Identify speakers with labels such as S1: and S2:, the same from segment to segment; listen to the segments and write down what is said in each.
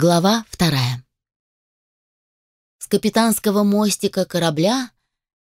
S1: Глава вторая. С капитанского мостика корабля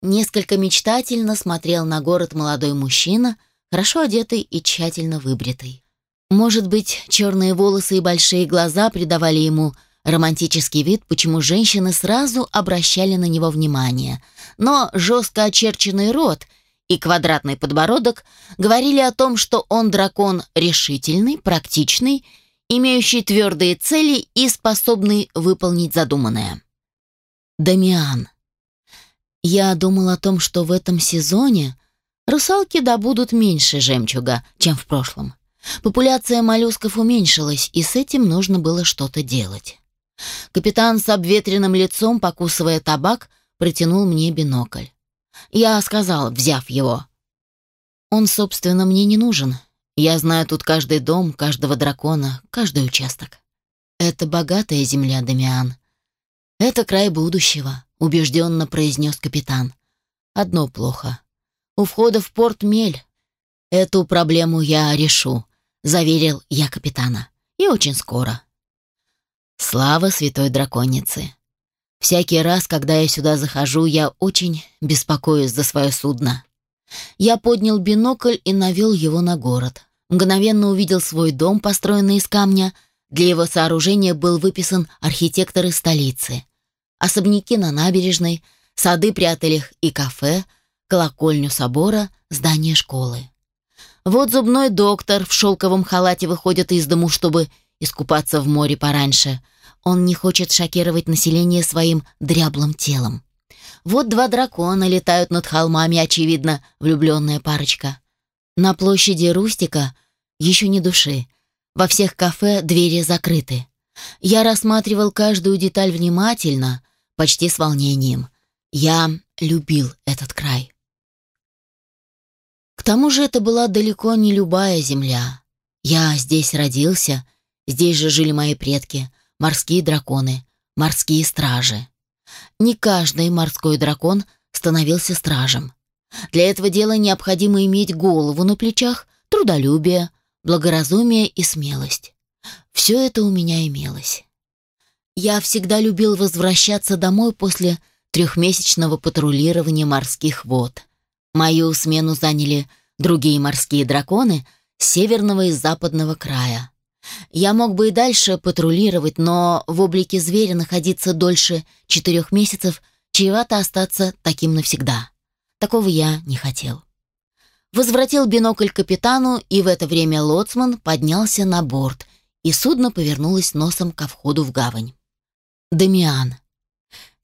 S1: несколько мечтательно смотрел на город молодой мужчина, хорошо одетый и тщательно выбритый. Может быть, черные волосы и большие глаза придавали ему романтический вид, почему женщины сразу обращали на него внимание. Но жестко очерченный рот и квадратный подбородок говорили о том, что он дракон решительный, практичный имеющий твердые цели и способный выполнить задуманное. Дамиан. Я думал о том, что в этом сезоне русалки добудут меньше жемчуга, чем в прошлом. Популяция моллюсков уменьшилась, и с этим нужно было что-то делать. Капитан с обветренным лицом, покусывая табак, протянул мне бинокль. Я сказал, взяв его. Он, собственно, мне не нужен. Я знаю тут каждый дом, каждого дракона, каждый участок. Это богатая земля, Дамиан. Это край будущего, убежденно произнес капитан. Одно плохо. У входа в порт мель. Эту проблему я решу, заверил я капитана. И очень скоро. Слава святой драконице. Всякий раз, когда я сюда захожу, я очень беспокоюсь за свое судно. Я поднял бинокль и навел его на город. Мгновенно увидел свой дом, построенный из камня. Для его сооружения был выписан архитектор из столицы. Особняки на набережной, сады при отелях и кафе, колокольню собора, здание школы. Вот зубной доктор в шелковом халате выходит из дому, чтобы искупаться в море пораньше. Он не хочет шокировать население своим дряблым телом. Вот два дракона летают над холмами, очевидно, влюбленная парочка. На площади Рустика еще не души. Во всех кафе двери закрыты. Я рассматривал каждую деталь внимательно, почти с волнением. Я любил этот край. К тому же это была далеко не любая земля. Я здесь родился, здесь же жили мои предки, морские драконы, морские стражи. Не каждый морской дракон становился стражем. Для этого дела необходимо иметь голову на плечах, трудолюбие, благоразумие и смелость. Все это у меня имелось. Я всегда любил возвращаться домой после трехмесячного патрулирования морских вод. Мою смену заняли другие морские драконы с северного и западного края. Я мог бы и дальше патрулировать, но в облике зверя находиться дольше четырех месяцев чревато остаться таким навсегда. Такого я не хотел. Возвратил бинокль капитану, и в это время лоцман поднялся на борт, и судно повернулось носом ко входу в гавань. Дамиан.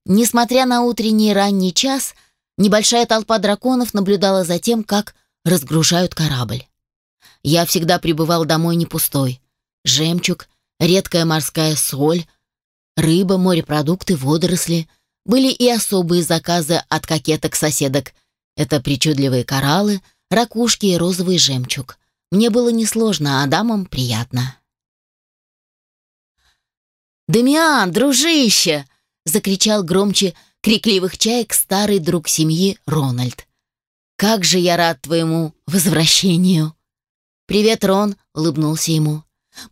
S1: Несмотря на утренний ранний час, небольшая толпа драконов наблюдала за тем, как разгружают корабль. Я всегда прибывал домой не пустой жемчуг, редкая морская соль, рыба, морепродукты, водоросли. Были и особые заказы от кокеток-соседок. Это причудливые кораллы, ракушки и розовый жемчуг. Мне было несложно, а дамам приятно. «Дамиан, дружище!» — закричал громче крикливых чаек старый друг семьи Рональд. «Как же я рад твоему возвращению!» «Привет, Рон!» — улыбнулся ему.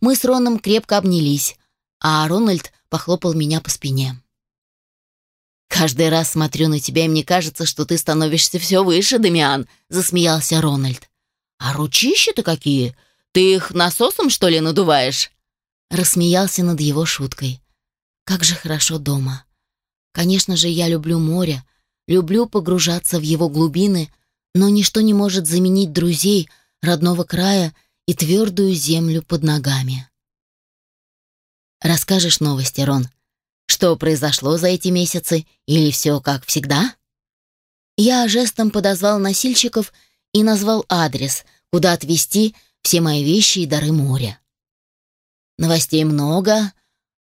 S1: Мы с Роном крепко обнялись, а Рональд похлопал меня по спине. «Каждый раз смотрю на тебя, и мне кажется, что ты становишься все выше, Дамиан», — засмеялся Рональд. «А ручища-то какие? Ты их насосом, что ли, надуваешь?» Рассмеялся над его шуткой. «Как же хорошо дома. Конечно же, я люблю море, люблю погружаться в его глубины, но ничто не может заменить друзей, родного края и твердую землю под ногами. Расскажешь новости, Рон? Что произошло за эти месяцы или все как всегда? Я жестом подозвал носильщиков и назвал адрес, куда отвезти все мои вещи и дары моря. Новостей много,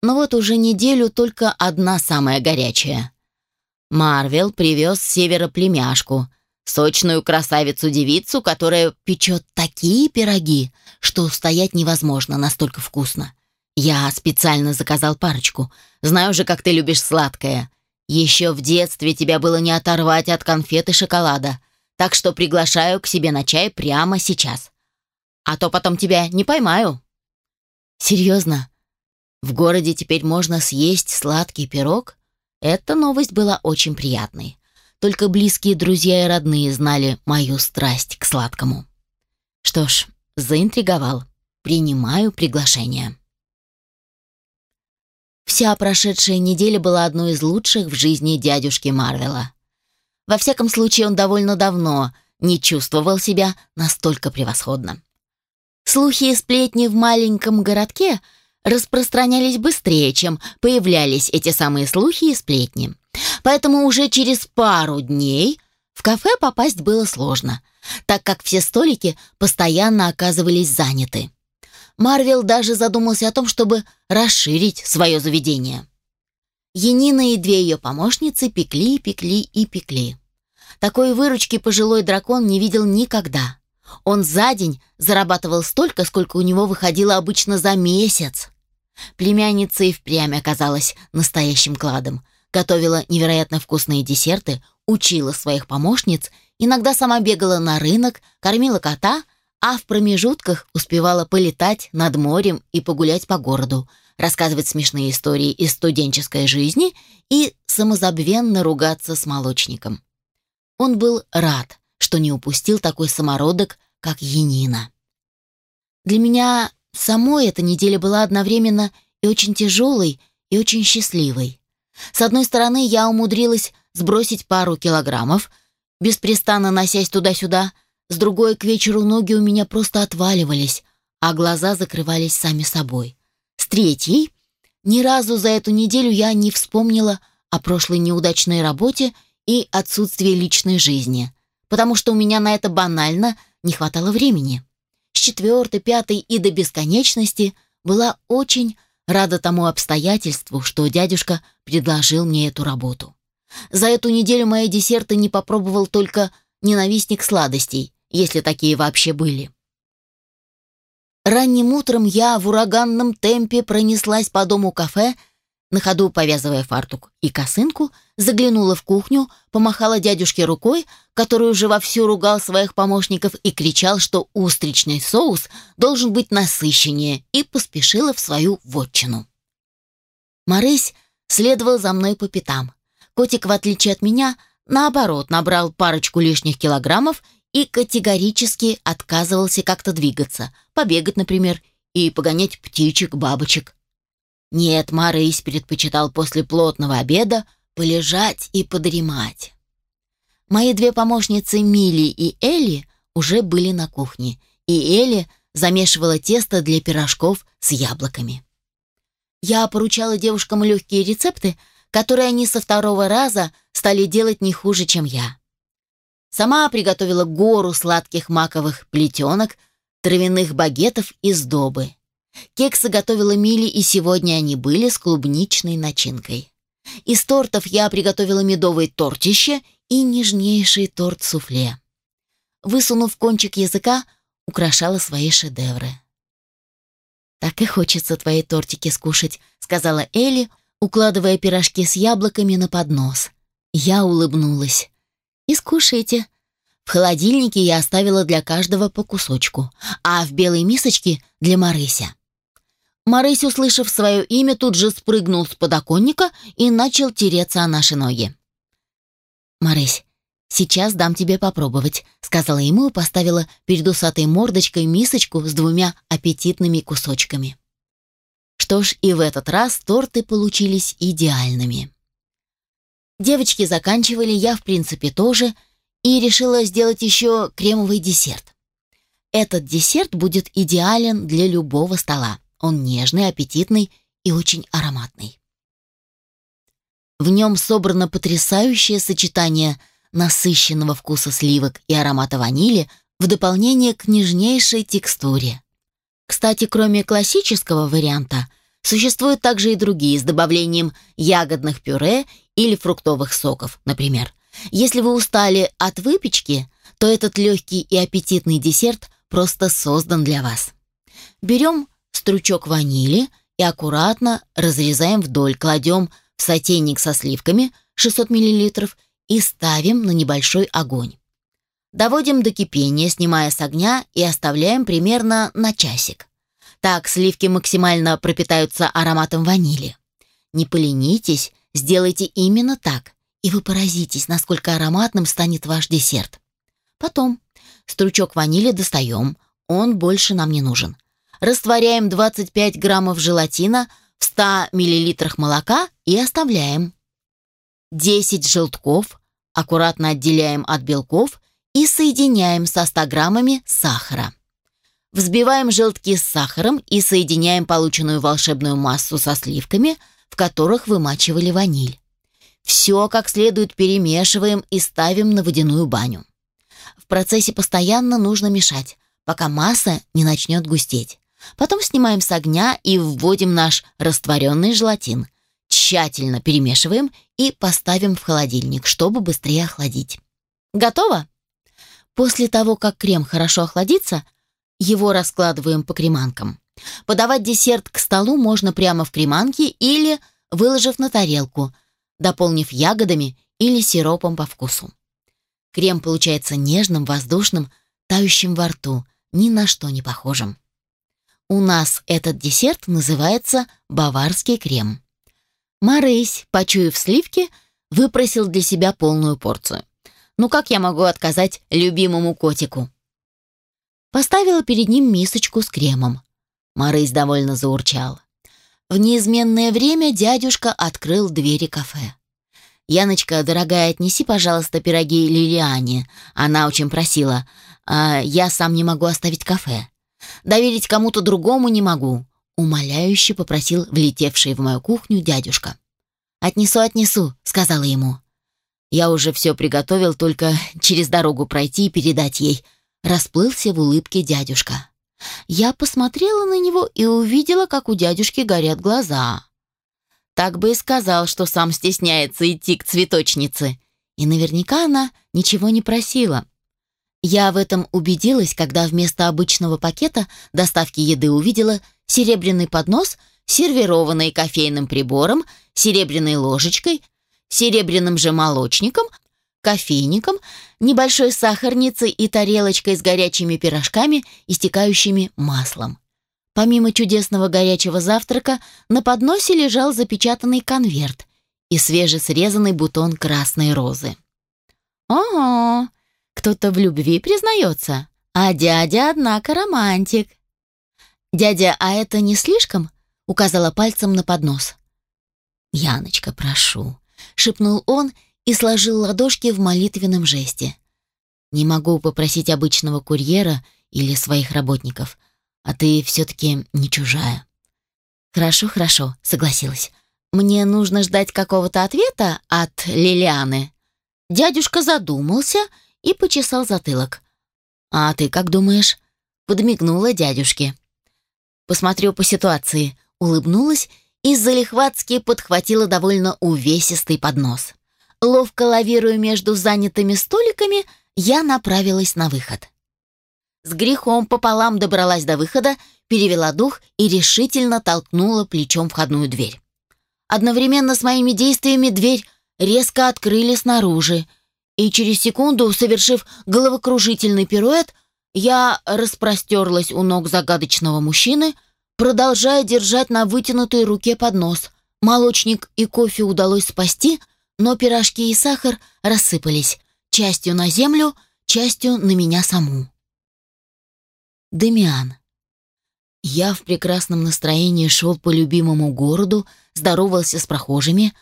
S1: но вот уже неделю только одна самая горячая. Марвел привез с севера племяшку, Сочную красавицу-девицу, которая печет такие пироги, что устоять невозможно, настолько вкусно. Я специально заказал парочку. Знаю же, как ты любишь сладкое. Еще в детстве тебя было не оторвать от конфет и шоколада. Так что приглашаю к себе на чай прямо сейчас. А то потом тебя не поймаю. Серьезно? В городе теперь можно съесть сладкий пирог. Эта новость была очень приятной. Только близкие друзья и родные знали мою страсть к сладкому. Что ж, заинтриговал. Принимаю приглашение. Вся прошедшая неделя была одной из лучших в жизни дядюшки Марвела. Во всяком случае, он довольно давно не чувствовал себя настолько превосходно. Слухи и сплетни в маленьком городке распространялись быстрее, чем появлялись эти самые слухи и сплетни. Поэтому уже через пару дней в кафе попасть было сложно, так как все столики постоянно оказывались заняты. Марвел даже задумался о том, чтобы расширить свое заведение. Енина и две ее помощницы пекли, пекли и пекли. Такой выручки пожилой дракон не видел никогда. Он за день зарабатывал столько, сколько у него выходило обычно за месяц. Племянница и впрямь оказалась настоящим кладом. Готовила невероятно вкусные десерты, учила своих помощниц, иногда сама бегала на рынок, кормила кота — а в промежутках успевала полетать над морем и погулять по городу, рассказывать смешные истории из студенческой жизни и самозабвенно ругаться с молочником. Он был рад, что не упустил такой самородок, как Янина. Для меня самой эта неделя была одновременно и очень тяжелой, и очень счастливой. С одной стороны, я умудрилась сбросить пару килограммов, беспрестанно носясь туда-сюда, с другой к вечеру ноги у меня просто отваливались, а глаза закрывались сами собой. С третьей, ни разу за эту неделю я не вспомнила о прошлой неудачной работе и отсутствии личной жизни, потому что у меня на это банально не хватало времени. С четвертой, пятой и до бесконечности была очень рада тому обстоятельству, что дядюшка предложил мне эту работу. За эту неделю мои десерты не попробовал только ненавистник сладостей, если такие вообще были. Ранним утром я в ураганном темпе пронеслась по дому кафе, на ходу повязывая фартук и косынку, заглянула в кухню, помахала дядюшке рукой, который уже вовсю ругал своих помощников и кричал, что устричный соус должен быть насыщеннее, и поспешила в свою вотчину. Марысь следовал за мной по пятам. Котик, в отличие от меня, наоборот, набрал парочку лишних килограммов и категорически отказывался как-то двигаться, побегать, например, и погонять птичек, бабочек. Нет, Марысь предпочитал после плотного обеда полежать и подремать. Мои две помощницы Мили и Элли уже были на кухне, и Элли замешивала тесто для пирожков с яблоками. Я поручала девушкам легкие рецепты, которые они со второго раза стали делать не хуже, чем я. Сама приготовила гору сладких маковых плетенок, травяных багетов и сдобы. Кексы готовила Мили, и сегодня они были с клубничной начинкой. Из тортов я приготовила медовое тортище и нежнейший торт-суфле. Высунув кончик языка, украшала свои шедевры. «Так и хочется твои тортики скушать», — сказала Элли, укладывая пирожки с яблоками на поднос. Я улыбнулась и скушайте. В холодильнике я оставила для каждого по кусочку, а в белой мисочке для Марыся. Марысь, услышав свое имя, тут же спрыгнул с подоконника и начал тереться о наши ноги. «Марысь, сейчас дам тебе попробовать», — сказала ему и поставила перед усатой мордочкой мисочку с двумя аппетитными кусочками. Что ж, и в этот раз торты получились идеальными. Девочки заканчивали, я, в принципе, тоже, и решила сделать еще кремовый десерт. Этот десерт будет идеален для любого стола. Он нежный, аппетитный и очень ароматный. В нем собрано потрясающее сочетание насыщенного вкуса сливок и аромата ванили в дополнение к нежнейшей текстуре. Кстати, кроме классического варианта, существуют также и другие с добавлением ягодных пюре или фруктовых соков, например. Если вы устали от выпечки, то этот легкий и аппетитный десерт просто создан для вас. Берем стручок ванили и аккуратно разрезаем вдоль, кладем в сотейник со сливками 600 мл и ставим на небольшой огонь. Доводим до кипения, снимая с огня и оставляем примерно на часик. Так сливки максимально пропитаются ароматом ванили. Не поленитесь, сделайте именно так, и вы поразитесь, насколько ароматным станет ваш десерт. Потом стручок ванили достаем, он больше нам не нужен. Растворяем 25 граммов желатина в 100 миллилитрах молока и оставляем. 10 желтков аккуратно отделяем от белков и соединяем со 100 граммами сахара. Взбиваем желтки с сахаром и соединяем полученную волшебную массу со сливками, в которых вымачивали ваниль. Все как следует перемешиваем и ставим на водяную баню. В процессе постоянно нужно мешать, пока масса не начнет густеть. Потом снимаем с огня и вводим наш растворенный желатин. Тщательно перемешиваем и поставим в холодильник, чтобы быстрее охладить. Готово? После того, как крем хорошо охладится, его раскладываем по креманкам. Подавать десерт к столу можно прямо в креманке или выложив на тарелку, дополнив ягодами или сиропом по вкусу. Крем получается нежным, воздушным, тающим во рту, ни на что не похожим. У нас этот десерт называется баварский крем. Марысь, почуяв сливки, выпросил для себя полную порцию. Ну как я могу отказать любимому котику? Поставила перед ним мисочку с кремом. Марысь довольно заурчал. В неизменное время дядюшка открыл двери кафе. «Яночка, дорогая, отнеси, пожалуйста, пироги Лилиане. Она очень просила. А я сам не могу оставить кафе. Доверить кому-то другому не могу», — умоляюще попросил влетевший в мою кухню дядюшка. «Отнесу, отнесу», — сказала ему. «Я уже все приготовил, только через дорогу пройти и передать ей», — расплылся в улыбке дядюшка. Я посмотрела на него и увидела, как у дядюшки горят глаза. Так бы и сказал, что сам стесняется идти к цветочнице. И наверняка она ничего не просила. Я в этом убедилась, когда вместо обычного пакета доставки еды увидела серебряный поднос, сервированный кофейным прибором, серебряной ложечкой, серебряным же молочником, кофейником, небольшой сахарницей и тарелочкой с горячими пирожками, истекающими маслом. Помимо чудесного горячего завтрака, на подносе лежал запечатанный конверт и свежесрезанный бутон красной розы. «Ого, кто-то в любви признается, а дядя, однако, романтик. «Дядя, а это не слишком?» — указала пальцем на поднос. «Яночка, прошу», — шепнул он и сложил ладошки в молитвенном жесте. «Не могу попросить обычного курьера или своих работников, а ты все-таки не чужая». «Хорошо, хорошо», — согласилась. «Мне нужно ждать какого-то ответа от Лилианы». Дядюшка задумался и почесал затылок. «А ты как думаешь?» — подмигнула дядюшке. «Посмотрю по ситуации», — улыбнулась и залихватски подхватила довольно увесистый поднос. Ловко лавируя между занятыми столиками, я направилась на выход. С грехом пополам добралась до выхода, перевела дух и решительно толкнула плечом входную дверь. Одновременно с моими действиями дверь резко открыли снаружи, и через секунду, совершив головокружительный пируэт, я распростерлась у ног загадочного мужчины, продолжая держать на вытянутой руке поднос. Молочник и кофе удалось спасти, но пирожки и сахар рассыпались, частью на землю, частью на меня саму. Демиан. Я в прекрасном настроении шел по любимому городу, здоровался с прохожими.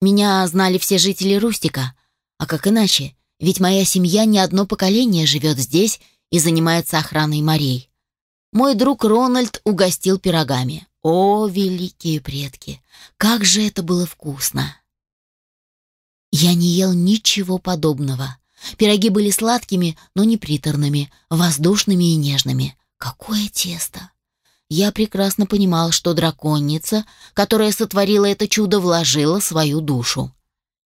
S1: Меня знали все жители Рустика — а как иначе? Ведь моя семья не одно поколение живет здесь и занимается охраной морей. Мой друг Рональд угостил пирогами. О, великие предки! Как же это было вкусно! Я не ел ничего подобного. Пироги были сладкими, но не приторными, воздушными и нежными. Какое тесто! Я прекрасно понимал, что драконица, которая сотворила это чудо, вложила свою душу.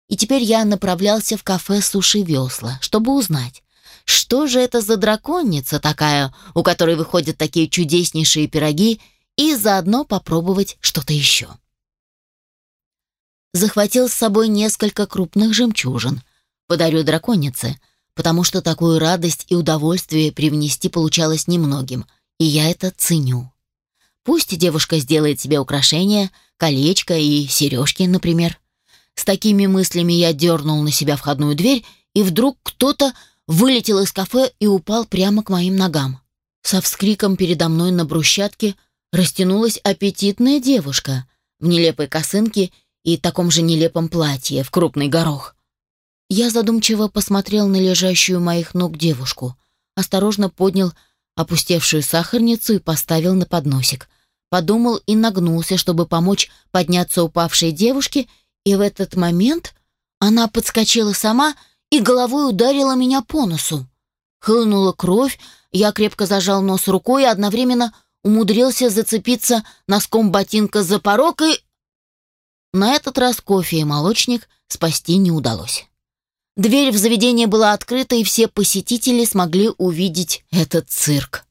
S1: И теперь я направлялся в кафе «Суши Весла», чтобы узнать, что же это за драконица такая, у которой выходят такие чудеснейшие пироги, и заодно попробовать что-то еще. Захватил с собой несколько крупных жемчужин. Подарю драконице, потому что такую радость и удовольствие привнести получалось немногим, и я это ценю. Пусть девушка сделает себе украшения, колечко и сережки, например. С такими мыслями я дернул на себя входную дверь, и вдруг кто-то вылетел из кафе и упал прямо к моим ногам. Со вскриком передо мной на брусчатке растянулась аппетитная девушка в нелепой косынке и таком же нелепом платье в крупный горох. Я задумчиво посмотрел на лежащую моих ног девушку, осторожно поднял опустевшую сахарницу и поставил на подносик. Подумал и нагнулся, чтобы помочь подняться упавшей девушке, и в этот момент она подскочила сама и головой ударила меня по носу. Хлынула кровь, я крепко зажал нос рукой и одновременно умудрился зацепиться носком ботинка за порог и... На этот раз кофе и молочник спасти не удалось. Дверь в заведение была открыта, и все посетители смогли увидеть этот цирк.